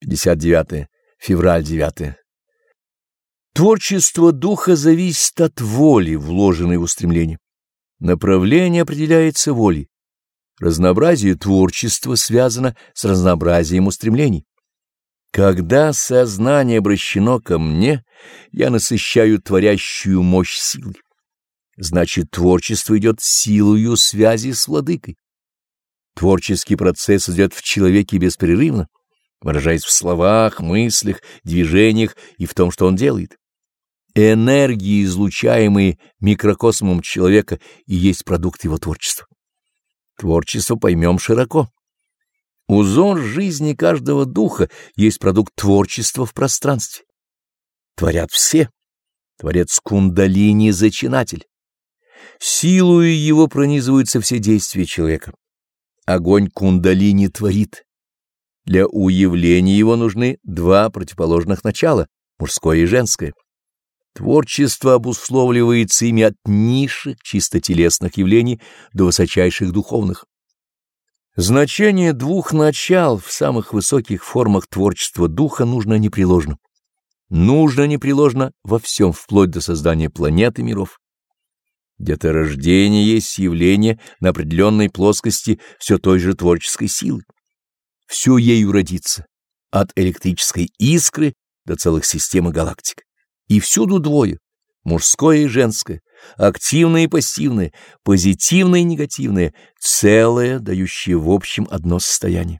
59 февраль 9 Творчество духа зависит от воли, вложенной в устремление. Направление определяется волей. Разнообразие творчества связано с разнообразием устремлений. Когда сознание обращено ко мне, я насыщаю творящую мощь силой. Значит, творчество идет силою связи с владыкой. Творческий процесс идет в человеке беспрерывно, выражаясь в словах, мыслях, движениях и в том, что он делает. Энергии, излучаемые микрокосмом человека, и есть продукт его творчества. Творчество поймем широко. Узор жизни каждого духа есть продукт творчества в пространстве. Творят все. Творец кундалини — зачинатель. Силою его пронизываются все действия человека. Огонь кундалини творит. Для уявления его нужны два противоположных начала — мужское и женское. Творчество обусловливается ими от низших, чисто телесных явлений до высочайших духовных. Значение двух начал в самых высоких формах творчества духа нужно непреложно. Нужно непреложно во всем, вплоть до создания планет и миров. Где-то рождение есть явление на определенной плоскости все той же творческой силы. Все ею родится, от электрической искры до целых систем и галактик. И всюду двое — мужское и женское, активное и пассивное, позитивное и негативное, целое, дающее в общем одно состояние.